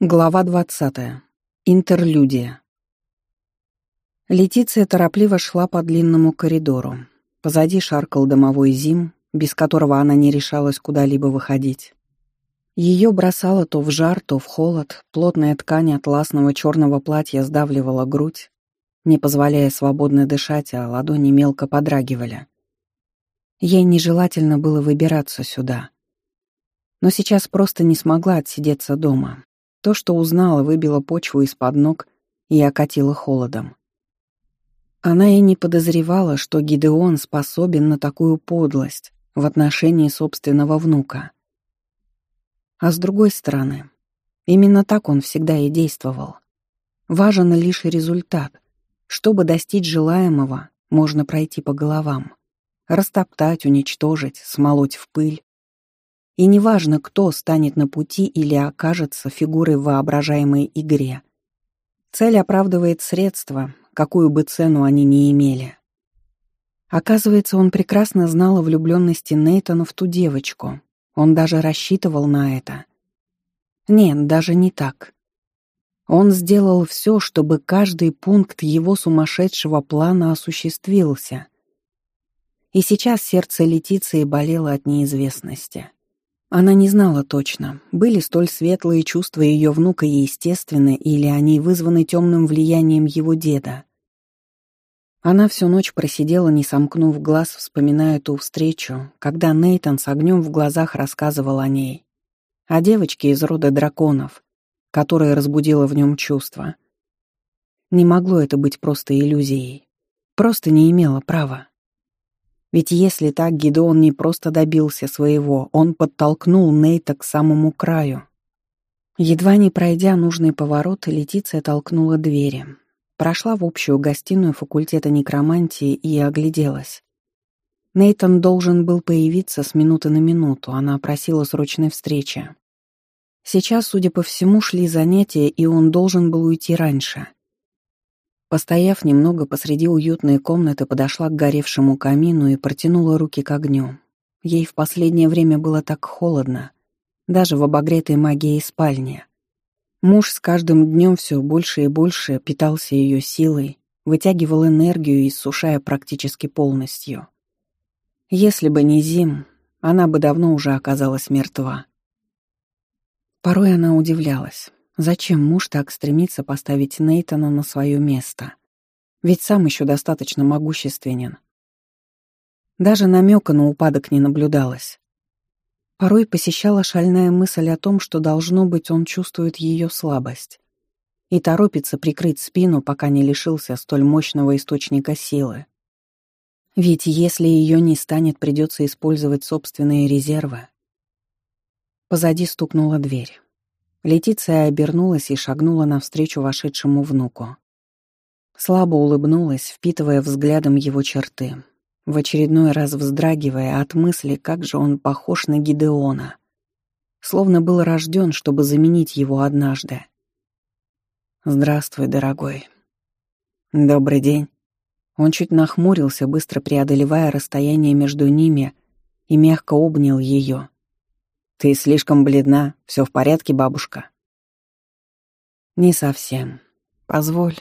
Глава 20. Интерлюдия. Летиция торопливо шла по длинному коридору. Позади шаркал домовой зим, без которого она не решалась куда-либо выходить. Ее бросало то в жар, то в холод, плотная ткань атласного черного платья сдавливала грудь, не позволяя свободно дышать, а ладони мелко подрагивали. Ей нежелательно было выбираться сюда — но сейчас просто не смогла отсидеться дома. То, что узнала, выбило почву из-под ног и окатило холодом. Она и не подозревала, что Гидеон способен на такую подлость в отношении собственного внука. А с другой стороны, именно так он всегда и действовал. Важен лишь результат. Чтобы достичь желаемого, можно пройти по головам, растоптать, уничтожить, смолоть в пыль, и неважно, кто станет на пути или окажется фигурой в воображаемой игре. Цель оправдывает средства, какую бы цену они ни имели. Оказывается, он прекрасно знал о влюбленности Нейтана в ту девочку. Он даже рассчитывал на это. Нет, даже не так. Он сделал все, чтобы каждый пункт его сумасшедшего плана осуществился. И сейчас сердце Летиции болело от неизвестности. Она не знала точно, были столь светлые чувства ее внука естественны или они вызваны темным влиянием его деда. Она всю ночь просидела, не сомкнув глаз, вспоминая ту встречу, когда Нейтан с огнем в глазах рассказывал о ней, о девочке из рода драконов, которая разбудила в нем чувства. Не могло это быть просто иллюзией, просто не имела права. Ведь если так Гидеон не просто добился своего, он подтолкнул Нейта к самому краю. Едва не пройдя нужный поворот, Летиция толкнула двери. Прошла в общую гостиную факультета некромантии и огляделась. Нейтон должен был появиться с минуты на минуту, она просила срочной встречи. Сейчас, судя по всему, шли занятия, и он должен был уйти раньше — Постояв немного посреди уютной комнаты, подошла к горевшему камину и протянула руки к огню. Ей в последнее время было так холодно, даже в обогретой магией спальне. Муж с каждым днем все больше и больше питался ее силой, вытягивал энергию, иссушая практически полностью. Если бы не Зим, она бы давно уже оказалась мертва. Порой она удивлялась. Зачем муж так стремится поставить Нейтона на свое место? Ведь сам еще достаточно могущественен. Даже намека на упадок не наблюдалось. Порой посещала шальная мысль о том, что, должно быть, он чувствует ее слабость и торопится прикрыть спину, пока не лишился столь мощного источника силы. Ведь если ее не станет, придется использовать собственные резервы. Позади стукнула дверь. Летиция обернулась и шагнула навстречу вошедшему внуку. Слабо улыбнулась, впитывая взглядом его черты, в очередной раз вздрагивая от мысли, как же он похож на Гидеона. Словно был рожден, чтобы заменить его однажды. «Здравствуй, дорогой». «Добрый день». Он чуть нахмурился, быстро преодолевая расстояние между ними, и мягко обнял ее, «Ты слишком бледна. Все в порядке, бабушка?» «Не совсем. Позволь».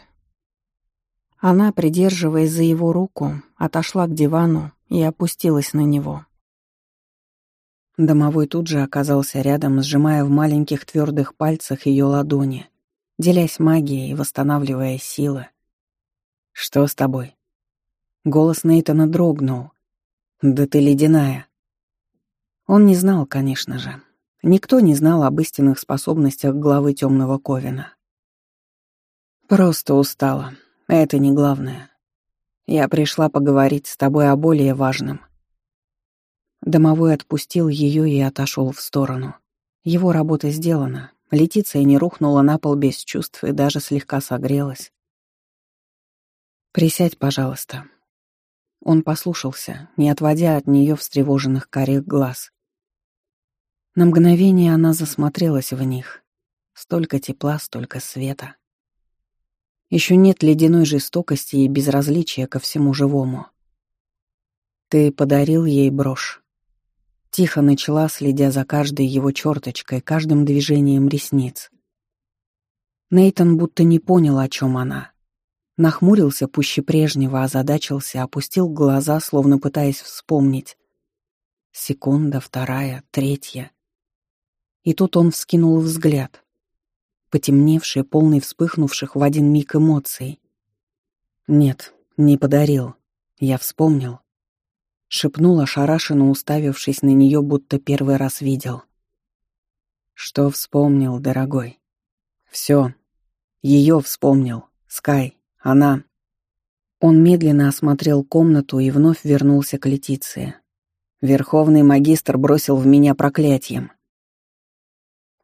Она, придерживаясь за его руку, отошла к дивану и опустилась на него. Домовой тут же оказался рядом, сжимая в маленьких твердых пальцах ее ладони, делясь магией и восстанавливая силы. «Что с тобой?» Голос Нейтана дрогнул. «Да ты ледяная!» Он не знал, конечно же. Никто не знал об истинных способностях главы темного Ковина. «Просто устала. Это не главное. Я пришла поговорить с тобой о более важном». Домовой отпустил ее и отошел в сторону. Его работа сделана. Летиция не рухнула на пол без чувств и даже слегка согрелась. «Присядь, пожалуйста». Он послушался, не отводя от нее встревоженных корих глаз. На мгновение она засмотрелась в них. Столько тепла, столько света. Еще нет ледяной жестокости и безразличия ко всему живому. Ты подарил ей брошь. Тихо начала, следя за каждой его черточкой, каждым движением ресниц. Нейтон будто не понял, о чем она. Нахмурился пуще прежнего, озадачился, опустил глаза, словно пытаясь вспомнить. Секунда, вторая, третья — и тут он вскинул взгляд, потемневший, полный вспыхнувших в один миг эмоций. «Нет, не подарил. Я вспомнил». Шепнул ошарашенно, уставившись на нее, будто первый раз видел. «Что вспомнил, дорогой?» «Все. Ее вспомнил. Скай. Она...» Он медленно осмотрел комнату и вновь вернулся к Летиции. «Верховный магистр бросил в меня проклятием.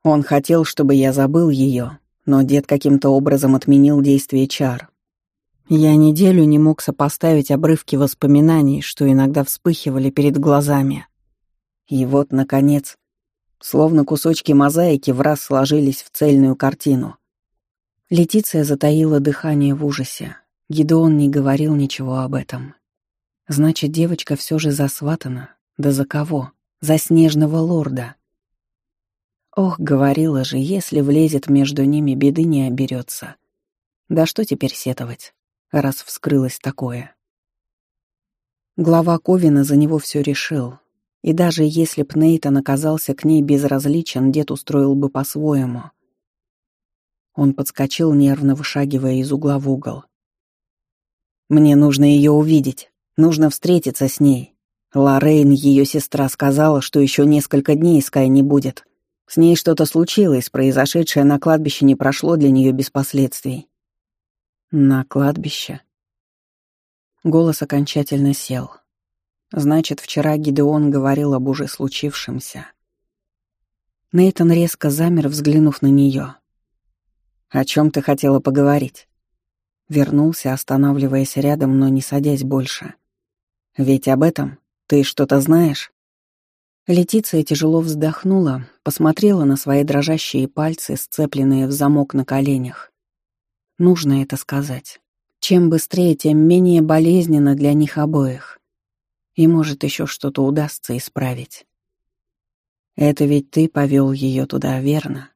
Он хотел, чтобы я забыл ее, но дед каким-то образом отменил действие чар. Я неделю не мог сопоставить обрывки воспоминаний, что иногда вспыхивали перед глазами. И вот, наконец, словно кусочки мозаики в раз сложились в цельную картину. Летиция затаила дыхание в ужасе. Гидеон не говорил ничего об этом. Значит, девочка все же засватана. Да за кого? За снежного лорда. Ох, говорила же, если влезет между ними, беды не оберется. Да что теперь сетовать, раз вскрылось такое. Глава Ковина за него все решил. И даже если б Нейтан оказался к ней безразличен, дед устроил бы по-своему. Он подскочил, нервно вышагивая из угла в угол. «Мне нужно ее увидеть. Нужно встретиться с ней. Лоррейн, ее сестра, сказала, что еще несколько дней Скай не будет». С ней что-то случилось, произошедшее на кладбище не прошло для нее без последствий. На кладбище? Голос окончательно сел. Значит, вчера Гидеон говорил об уже случившемся. Нейтон резко замер, взглянув на нее. «О чем ты хотела поговорить?» Вернулся, останавливаясь рядом, но не садясь больше. «Ведь об этом ты что-то знаешь?» Летиция тяжело вздохнула, посмотрела на свои дрожащие пальцы, сцепленные в замок на коленях. Нужно это сказать. Чем быстрее, тем менее болезненно для них обоих. И, может, еще что-то удастся исправить. Это ведь ты повел ее туда, верно?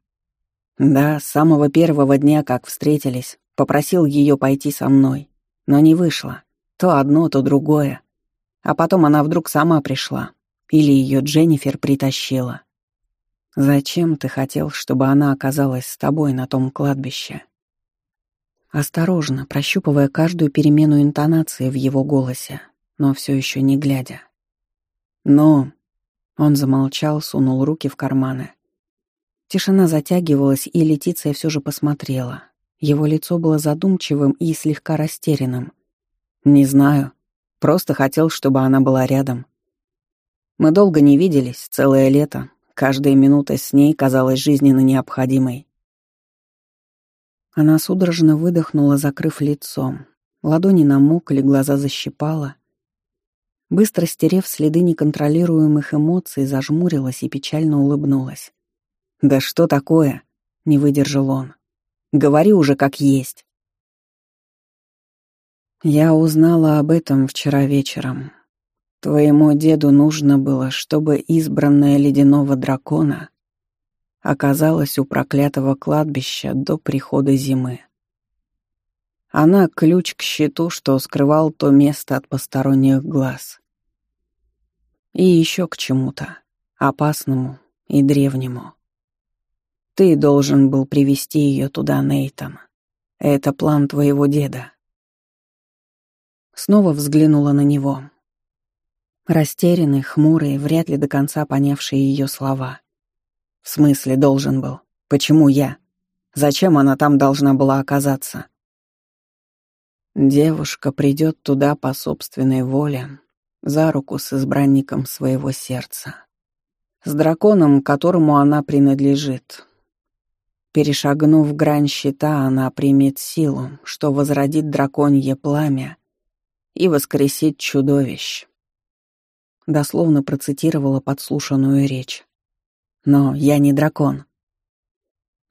Да, с самого первого дня, как встретились, попросил ее пойти со мной. Но не вышло. То одно, то другое. А потом она вдруг сама пришла, или ее Дженнифер притащила. Зачем ты хотел, чтобы она оказалась с тобой на том кладбище? Осторожно, прощупывая каждую перемену интонации в его голосе, но все еще не глядя. Но... Он замолчал, сунул руки в карманы. Тишина затягивалась, и Летиция все же посмотрела. Его лицо было задумчивым и слегка растерянным. «Не знаю. Просто хотел, чтобы она была рядом. Мы долго не виделись, целое лето. Каждая минута с ней казалась жизненно необходимой. Она судорожно выдохнула, закрыв лицом, Ладони намокли, глаза защипала. Быстро стерев следы неконтролируемых эмоций, зажмурилась и печально улыбнулась. «Да что такое?» — не выдержал он. «Говори уже как есть». Я узнала об этом вчера вечером. Твоему деду нужно было, чтобы избранная ледяного дракона оказалась у проклятого кладбища до прихода зимы. Она — ключ к щиту, что скрывал то место от посторонних глаз. И еще к чему-то, опасному и древнему. Ты должен был привести ее туда, Нейтан. Это план твоего деда. Снова взглянула на него растерянный, хмурый, вряд ли до конца понявший ее слова. «В смысле должен был? Почему я? Зачем она там должна была оказаться?» Девушка придет туда по собственной воле, за руку с избранником своего сердца. С драконом, которому она принадлежит. Перешагнув грань щита, она примет силу, что возродит драконье пламя и воскресит чудовищ дословно процитировала подслушанную речь. «Но я не дракон».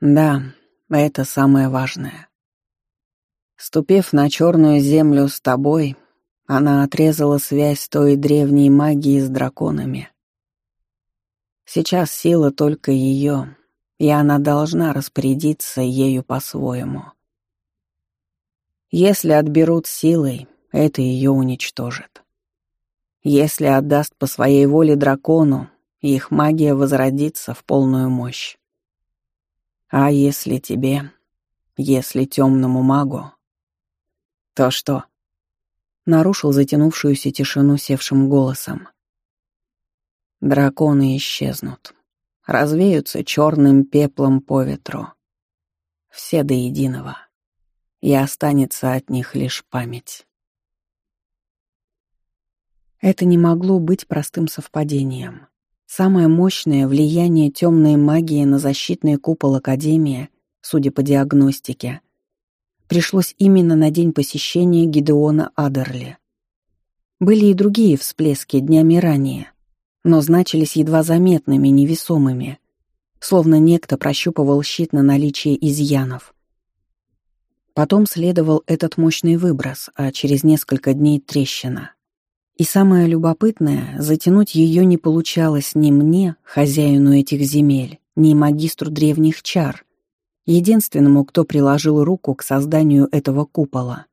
«Да, это самое важное». Ступив на черную землю с тобой, она отрезала связь той древней магии с драконами. Сейчас сила только ее, и она должна распорядиться ею по-своему. Если отберут силой, это ее уничтожит. Если отдаст по своей воле дракону, их магия возродится в полную мощь. А если тебе, если темному магу, то что? Нарушил затянувшуюся тишину севшим голосом. Драконы исчезнут, развеются черным пеплом по ветру. Все до единого. И останется от них лишь память. Это не могло быть простым совпадением. Самое мощное влияние темной магии на защитный купол Академии, судя по диагностике, пришлось именно на день посещения Гидеона Адерли. Были и другие всплески днями ранее, но значились едва заметными, невесомыми, словно некто прощупывал щит на наличие изъянов. Потом следовал этот мощный выброс, а через несколько дней трещина — и самое любопытное, затянуть ее не получалось ни мне, хозяину этих земель, ни магистру древних чар, единственному, кто приложил руку к созданию этого купола.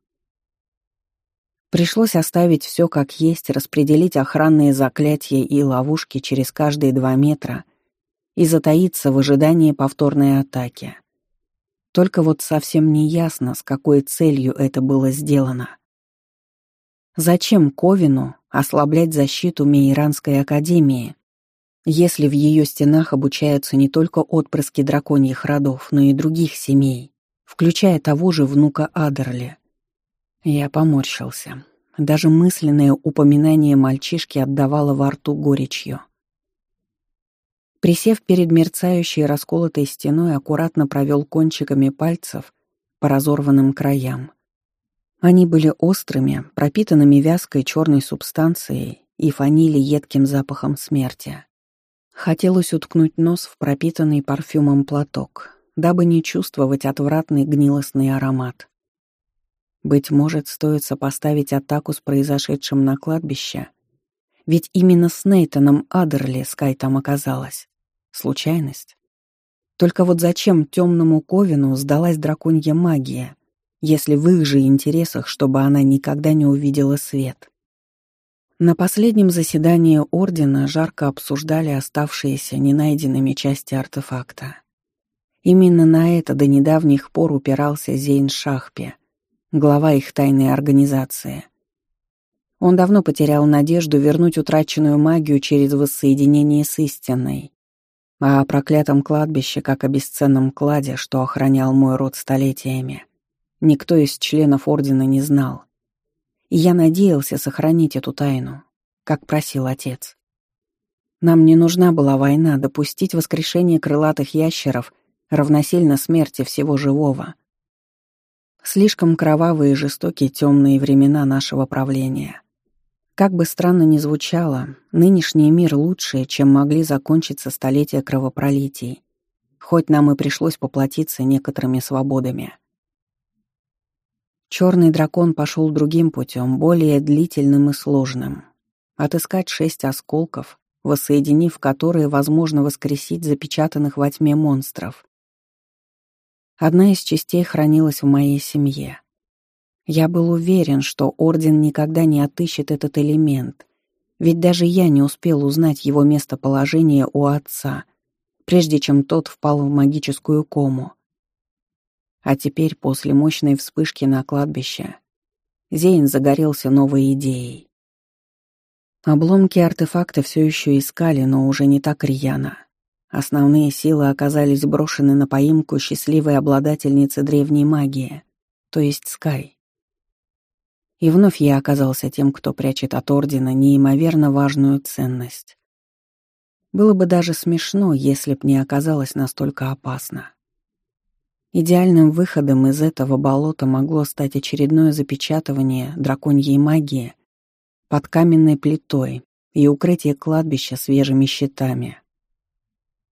Пришлось оставить все как есть, распределить охранные заклятия и ловушки через каждые два метра и затаиться в ожидании повторной атаки. Только вот совсем не ясно, с какой целью это было сделано — Зачем Ковину ослаблять защиту Мейранской академии, если в ее стенах обучаются не только отпрыски драконьих родов, но и других семей, включая того же внука Адерли? Я поморщился. Даже мысленное упоминание мальчишки отдавало во рту горечью. Присев перед мерцающей расколотой стеной, аккуратно провел кончиками пальцев по разорванным краям — они были острыми, пропитанными вязкой черной субстанцией и фанили едким запахом смерти. Хотелось уткнуть нос в пропитанный парфюмом платок, дабы не чувствовать отвратный гнилостный аромат. Быть может, стоит сопоставить атаку с произошедшим на кладбище? Ведь именно с Нейтаном Адерли Скай там оказалась. Случайность? Только вот зачем темному Ковину сдалась драконья магия — если в их же интересах, чтобы она никогда не увидела свет. На последнем заседании Ордена жарко обсуждали оставшиеся ненайденными части артефакта. Именно на это до недавних пор упирался Зейн Шахпи, глава их тайной организации. Он давно потерял надежду вернуть утраченную магию через воссоединение с истинной. А о проклятом кладбище, как о бесценном кладе, что охранял мой род столетиями, никто из членов Ордена не знал. И я надеялся сохранить эту тайну, как просил отец. Нам не нужна была война, допустить воскрешение крылатых ящеров равносильно смерти всего живого. Слишком кровавые и жестокие темные времена нашего правления. Как бы странно ни звучало, нынешний мир лучше, чем могли закончиться столетия кровопролитий, хоть нам и пришлось поплатиться некоторыми свободами. Черный дракон пошел другим путем, более длительным и сложным. Отыскать шесть осколков, воссоединив которые, возможно воскресить запечатанных во тьме монстров. Одна из частей хранилась в моей семье. Я был уверен, что Орден никогда не отыщет этот элемент, ведь даже я не успел узнать его местоположение у отца, прежде чем тот впал в магическую кому — а теперь, после мощной вспышки на кладбище, Зейн загорелся новой идеей. Обломки артефакта все еще искали, но уже не так рьяно. Основные силы оказались брошены на поимку счастливой обладательницы древней магии, то есть Скай. И вновь я оказался тем, кто прячет от Ордена неимоверно важную ценность. Было бы даже смешно, если б не оказалось настолько опасно. Идеальным выходом из этого болота могло стать очередное запечатывание драконьей магии под каменной плитой и укрытие кладбища свежими щитами.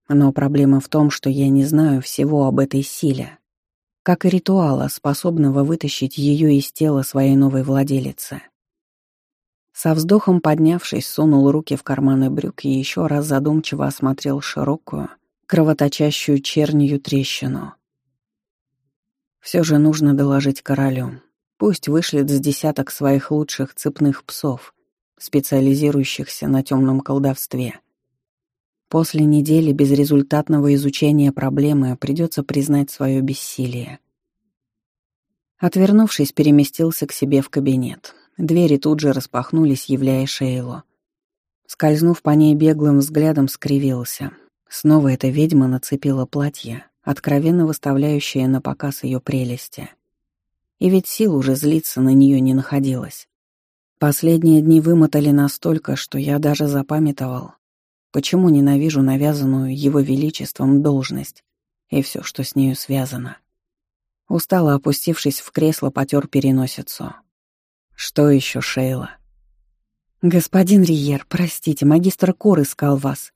Но проблема в том, что я не знаю всего об этой силе, как и ритуала, способного вытащить ее из тела своей новой владелицы. Со вздохом поднявшись, сунул руки в карманы брюк и еще раз задумчиво осмотрел широкую, кровоточащую чернию трещину — все же нужно доложить королю. Пусть вышлет с десяток своих лучших цепных псов, специализирующихся на темном колдовстве. После недели безрезультатного изучения проблемы придется признать свое бессилие. Отвернувшись, переместился к себе в кабинет. Двери тут же распахнулись, являя Шейло. Скользнув по ней беглым взглядом, скривился. Снова эта ведьма нацепила платье, откровенно выставляющая на показ ее прелести. И ведь сил уже злиться на нее не находилось. Последние дни вымотали настолько, что я даже запамятовал, почему ненавижу навязанную его величеством должность и все, что с нею связано. Устало опустившись в кресло, потер переносицу. «Что еще, Шейла?» «Господин Риер, простите, магистр Кор искал вас».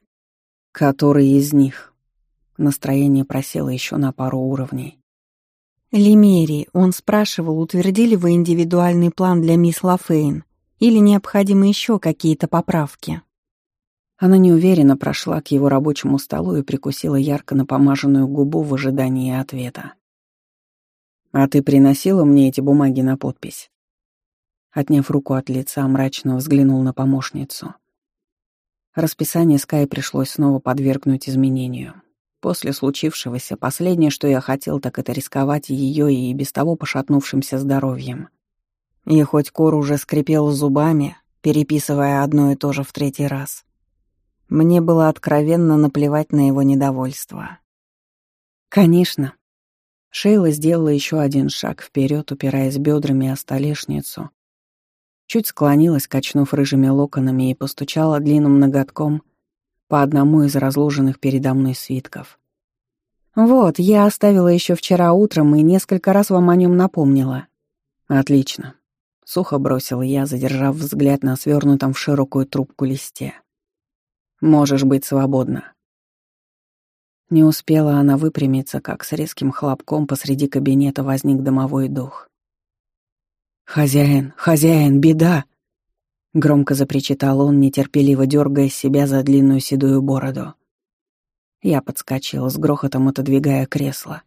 «Который из них?» Настроение просело еще на пару уровней. Лимерии, он спрашивал, утвердили вы индивидуальный план для мисс Лафейн или необходимы еще какие-то поправки? Она неуверенно прошла к его рабочему столу и прикусила ярко напомаженную губу в ожидании ответа. «А ты приносила мне эти бумаги на подпись?» Отняв руку от лица, мрачно взглянул на помощницу. Расписание Скай пришлось снова подвергнуть изменению. После случившегося последнее, что я хотел, так это рисковать ее и без того пошатнувшимся здоровьем. И хоть Кор уже скрипел зубами, переписывая одно и то же в третий раз, мне было откровенно наплевать на его недовольство. «Конечно». Шейла сделала еще один шаг вперед, упираясь бедрами о столешницу. Чуть склонилась, качнув рыжими локонами, и постучала длинным ноготком — по одному из разложенных передо мной свитков. «Вот, я оставила еще вчера утром и несколько раз вам о нем напомнила». «Отлично», — сухо бросил я, задержав взгляд на свернутом в широкую трубку листе. «Можешь быть свободна». Не успела она выпрямиться, как с резким хлопком посреди кабинета возник домовой дух. «Хозяин, хозяин, беда!» Громко запричитал он, нетерпеливо дергая себя за длинную седую бороду. Я подскочила с грохотом, отодвигая кресло.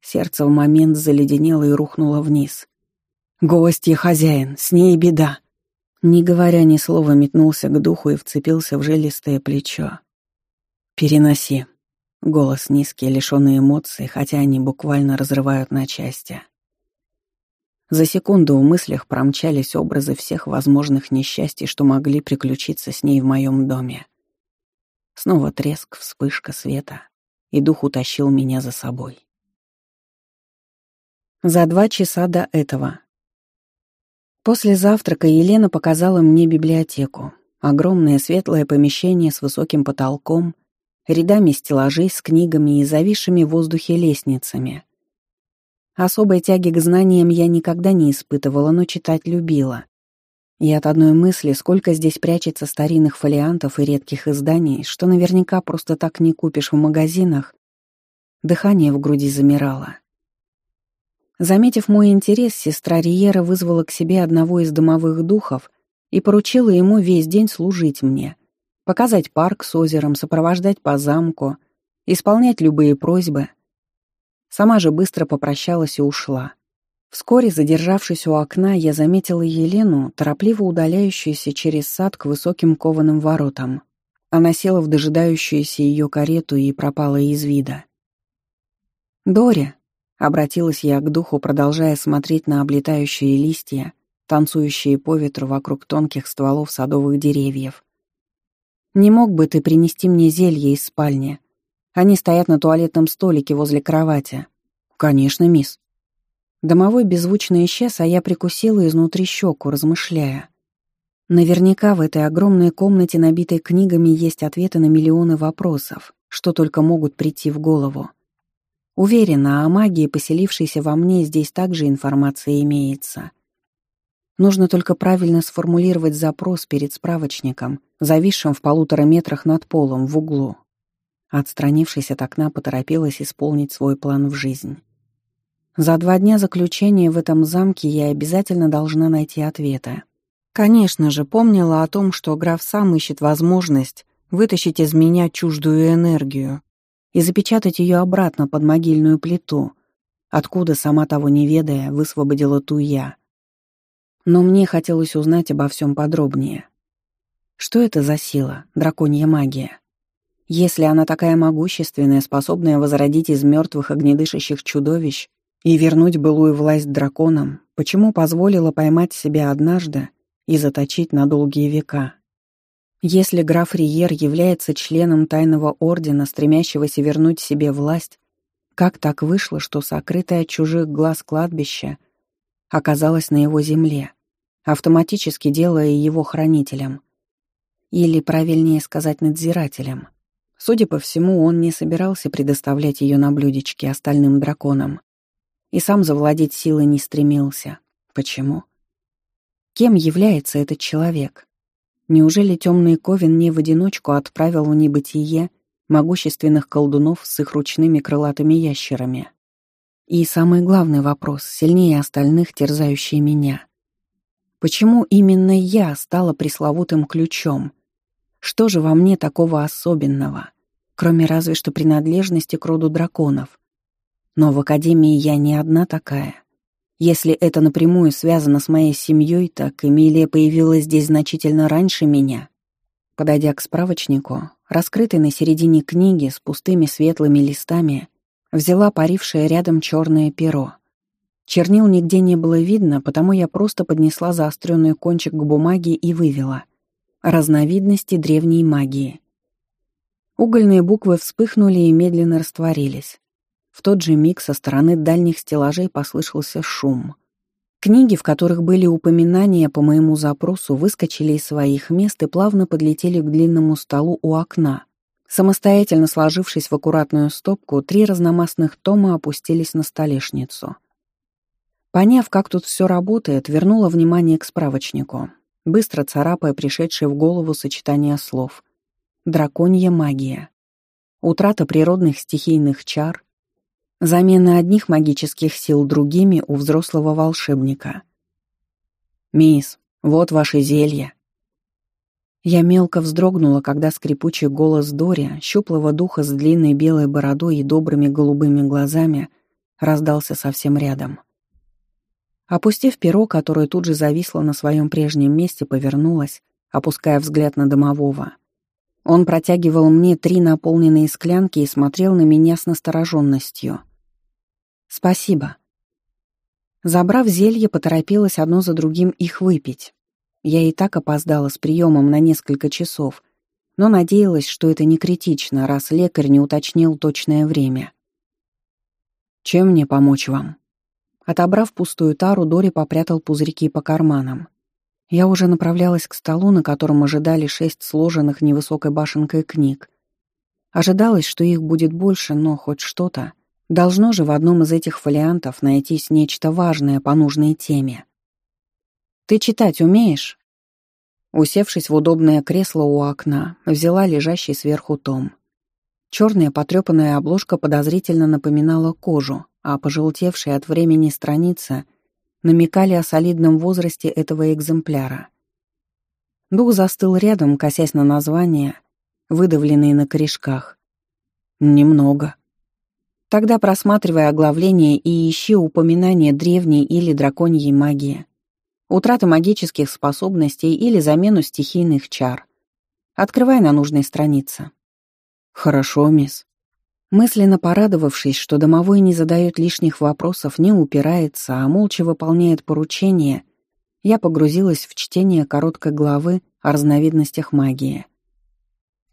Сердце в момент заледенело и рухнуло вниз. «Гостья хозяин, с ней беда!» Не говоря ни слова, метнулся к духу и вцепился в жилистое плечо. «Переноси». Голос низкий, лишенный эмоций, хотя они буквально разрывают на части. За секунду в мыслях промчались образы всех возможных несчастий, что могли приключиться с ней в моем доме. Снова треск, вспышка света, и дух утащил меня за собой. За два часа до этого. После завтрака Елена показала мне библиотеку. Огромное светлое помещение с высоким потолком, рядами стеллажей с книгами и зависшими в воздухе лестницами — Особой тяги к знаниям я никогда не испытывала, но читать любила. И от одной мысли, сколько здесь прячется старинных фолиантов и редких изданий, что наверняка просто так не купишь в магазинах, дыхание в груди замирало. Заметив мой интерес, сестра Риера вызвала к себе одного из домовых духов и поручила ему весь день служить мне, показать парк с озером, сопровождать по замку, исполнять любые просьбы — Сама же быстро попрощалась и ушла. Вскоре, задержавшись у окна, я заметила Елену, торопливо удаляющуюся через сад к высоким кованым воротам. Она села в дожидающуюся ее карету и пропала из вида. Доря, — обратилась я к духу, продолжая смотреть на облетающие листья, танцующие по ветру вокруг тонких стволов садовых деревьев. «Не мог бы ты принести мне зелье из спальни?» Они стоят на туалетном столике возле кровати. «Конечно, мисс». Домовой беззвучно исчез, а я прикусила изнутри щеку, размышляя. Наверняка в этой огромной комнате, набитой книгами, есть ответы на миллионы вопросов, что только могут прийти в голову. Уверена, о магии, поселившейся во мне, здесь также информация имеется. Нужно только правильно сформулировать запрос перед справочником, зависшим в полутора метрах над полом в углу. А отстранившись от окна, поторопилась исполнить свой план в жизнь. За два дня заключения в этом замке я обязательно должна найти ответы. Конечно же, помнила о том, что граф сам ищет возможность вытащить из меня чуждую энергию и запечатать ее обратно под могильную плиту, откуда, сама того не ведая, высвободила ту я. Но мне хотелось узнать обо всем подробнее. Что это за сила, драконья магия? Если она такая могущественная, способная возродить из мертвых огнедышащих чудовищ и вернуть былую власть драконам, почему позволила поймать себя однажды и заточить на долгие века? Если граф Риер является членом тайного ордена, стремящегося вернуть себе власть, как так вышло, что сокрытое от чужих глаз кладбище оказалось на его земле, автоматически делая его хранителем? Или, правильнее сказать, надзирателем — Судя по всему, он не собирался предоставлять ее на блюдечке остальным драконам. И сам завладеть силой не стремился. Почему? Кем является этот человек? Неужели темный Ковен не в одиночку отправил в небытие могущественных колдунов с их ручными крылатыми ящерами? И самый главный вопрос, сильнее остальных, терзающий меня. Почему именно я стала пресловутым ключом? Что же во мне такого особенного? кроме разве что принадлежности к роду драконов. Но в Академии я не одна такая. Если это напрямую связано с моей семьей, так Эмилия появилась здесь значительно раньше меня. Подойдя к справочнику, раскрытой на середине книги с пустыми светлыми листами, взяла парившее рядом черное перо. Чернил нигде не было видно, потому я просто поднесла заостренный кончик к бумаге и вывела. Разновидности древней магии — Угольные буквы вспыхнули и медленно растворились. В тот же миг со стороны дальних стеллажей послышался шум. Книги, в которых были упоминания по моему запросу, выскочили из своих мест и плавно подлетели к длинному столу у окна. Самостоятельно сложившись в аккуратную стопку, три разномастных тома опустились на столешницу. Поняв, как тут все работает, вернула внимание к справочнику, быстро царапая пришедшее в голову сочетание слов — драконья магия, утрата природных стихийных чар, замена одних магических сил другими у взрослого волшебника. «Мисс, вот ваше зелье!» Я мелко вздрогнула, когда скрипучий голос Дори, щуплого духа с длинной белой бородой и добрыми голубыми глазами, раздался совсем рядом. Опустив перо, которое тут же зависло на своем прежнем месте, повернулась, опуская взгляд на домового — он протягивал мне три наполненные склянки и смотрел на меня с настороженностью. «Спасибо». Забрав зелье, поторопилась одно за другим их выпить. Я и так опоздала с приемом на несколько часов, но надеялась, что это не критично, раз лекарь не уточнил точное время. «Чем мне помочь вам?» Отобрав пустую тару, Дори попрятал пузырьки по карманам. Я уже направлялась к столу, на котором ожидали шесть сложенных невысокой башенкой книг. Ожидалось, что их будет больше, но хоть что-то. Должно же в одном из этих фолиантов найтись нечто важное по нужной теме. «Ты читать умеешь?» Усевшись в удобное кресло у окна, взяла лежащий сверху том. Черная потрепанная обложка подозрительно напоминала кожу, а пожелтевшая от времени страница намекали о солидном возрасте этого экземпляра. Дух застыл рядом, косясь на названия, выдавленные на корешках. Немного. Тогда просматривай оглавление и ищи упоминание древней или драконьей магии, утраты магических способностей или замену стихийных чар. Открывай на нужной странице. «Хорошо, мисс», Мысленно порадовавшись, что домовой не задает лишних вопросов, не упирается, а молча выполняет поручение, я погрузилась в чтение короткой главы о разновидностях магии.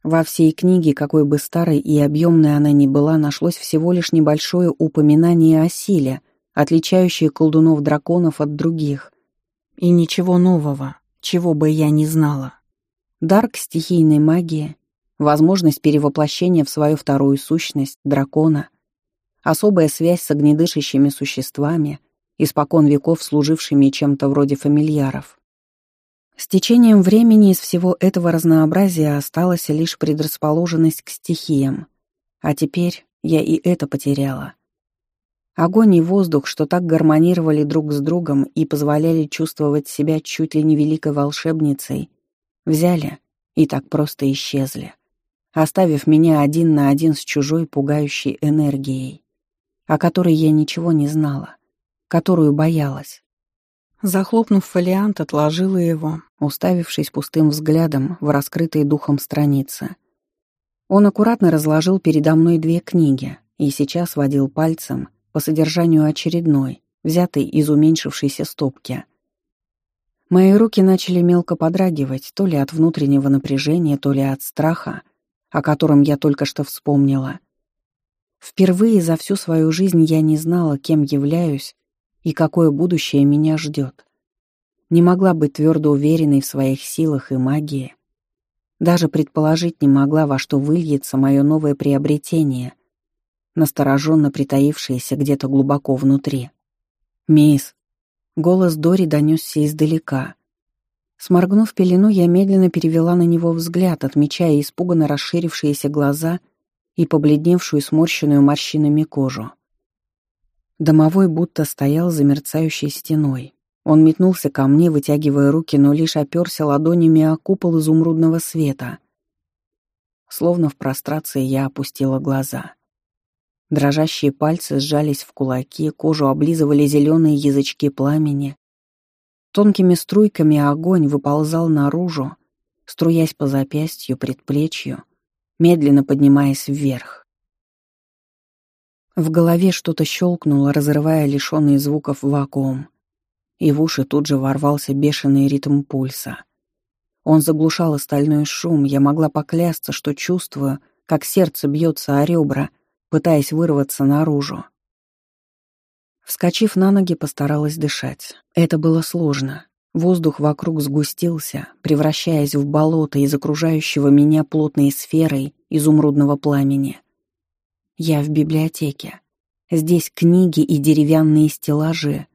Во всей книге, какой бы старой и объемной она ни была, нашлось всего лишь небольшое упоминание о силе, отличающее колдунов-драконов от других. И ничего нового, чего бы я не знала. Дар к стихийной магии, возможность перевоплощения в свою вторую сущность, дракона, особая связь с огнедышащими существами, испокон веков служившими чем-то вроде фамильяров. С течением времени из всего этого разнообразия осталась лишь предрасположенность к стихиям, а теперь я и это потеряла. Огонь и воздух, что так гармонировали друг с другом и позволяли чувствовать себя чуть ли не великой волшебницей, взяли и так просто исчезли оставив меня один на один с чужой пугающей энергией, о которой я ничего не знала, которую боялась. Захлопнув фолиант, отложила его, уставившись пустым взглядом в раскрытые духом страницы. Он аккуратно разложил передо мной две книги и сейчас водил пальцем по содержанию очередной, взятой из уменьшившейся стопки. Мои руки начали мелко подрагивать то ли от внутреннего напряжения, то ли от страха, о котором я только что вспомнила. Впервые за всю свою жизнь я не знала, кем являюсь и какое будущее меня ждет. Не могла быть твердо уверенной в своих силах и магии. Даже предположить не могла, во что выльется мое новое приобретение, настороженно притаившееся где-то глубоко внутри. «Мисс!» Голос Дори донесся издалека — Сморгнув пелену, я медленно перевела на него взгляд, отмечая испуганно расширившиеся глаза и побледневшую сморщенную морщинами кожу. Домовой будто стоял за мерцающей стеной. Он метнулся ко мне, вытягивая руки, но лишь оперся ладонями о купол изумрудного света. Словно в прострации я опустила глаза. Дрожащие пальцы сжались в кулаки, кожу облизывали зеленые язычки пламени, Тонкими струйками огонь выползал наружу, струясь по запястью, предплечью, медленно поднимаясь вверх. В голове что-то щелкнуло, разрывая лишенный звуков вакуум, и в уши тут же ворвался бешеный ритм пульса. Он заглушал остальной шум, я могла поклясться, что чувствую, как сердце бьется о ребра, пытаясь вырваться наружу. Вскочив на ноги, постаралась дышать. Это было сложно. Воздух вокруг сгустился, превращаясь в болото из окружающего меня плотной сферой изумрудного пламени. Я в библиотеке. Здесь книги и деревянные стеллажи.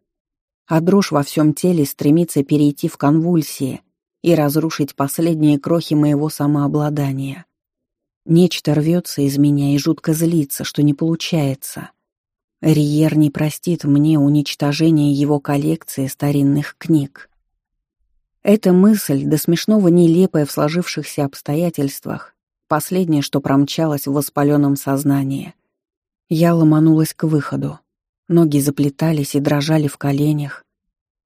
А дрожь во всем теле стремится перейти в конвульсии и разрушить последние крохи моего самообладания. Нечто рвется из меня и жутко злится, что не получается — Риер не простит мне уничтожение его коллекции старинных книг. Эта мысль, до смешного нелепая в сложившихся обстоятельствах, последнее, что промчалось в воспаленном сознании. Я ломанулась к выходу. Ноги заплетались и дрожали в коленях.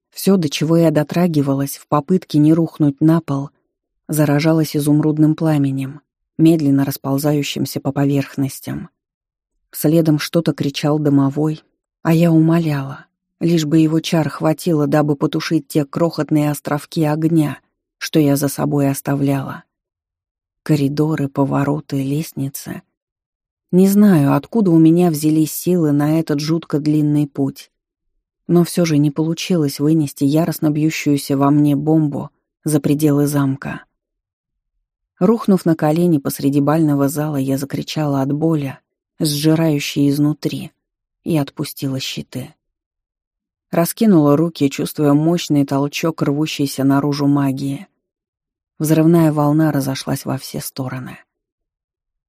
Все, до чего я дотрагивалась, в попытке не рухнуть на пол, заражалось изумрудным пламенем, медленно расползающимся по поверхностям. Следом что-то кричал домовой, а я умоляла, лишь бы его чар хватило, дабы потушить те крохотные островки огня, что я за собой оставляла. Коридоры, повороты, лестницы. Не знаю, откуда у меня взялись силы на этот жутко длинный путь. Но все же не получилось вынести яростно бьющуюся во мне бомбу за пределы замка. Рухнув на колени посреди бального зала, я закричала от боли, сжирающий изнутри, и отпустила щиты. Раскинула руки, чувствуя мощный толчок, рвущийся наружу магии. Взрывная волна разошлась во все стороны.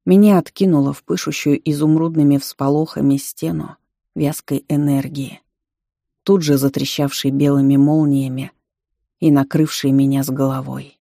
Меня откинуло в пышущую изумрудными всполохами стену вязкой энергии, тут же затрещавшей белыми молниями и накрывшей меня с головой.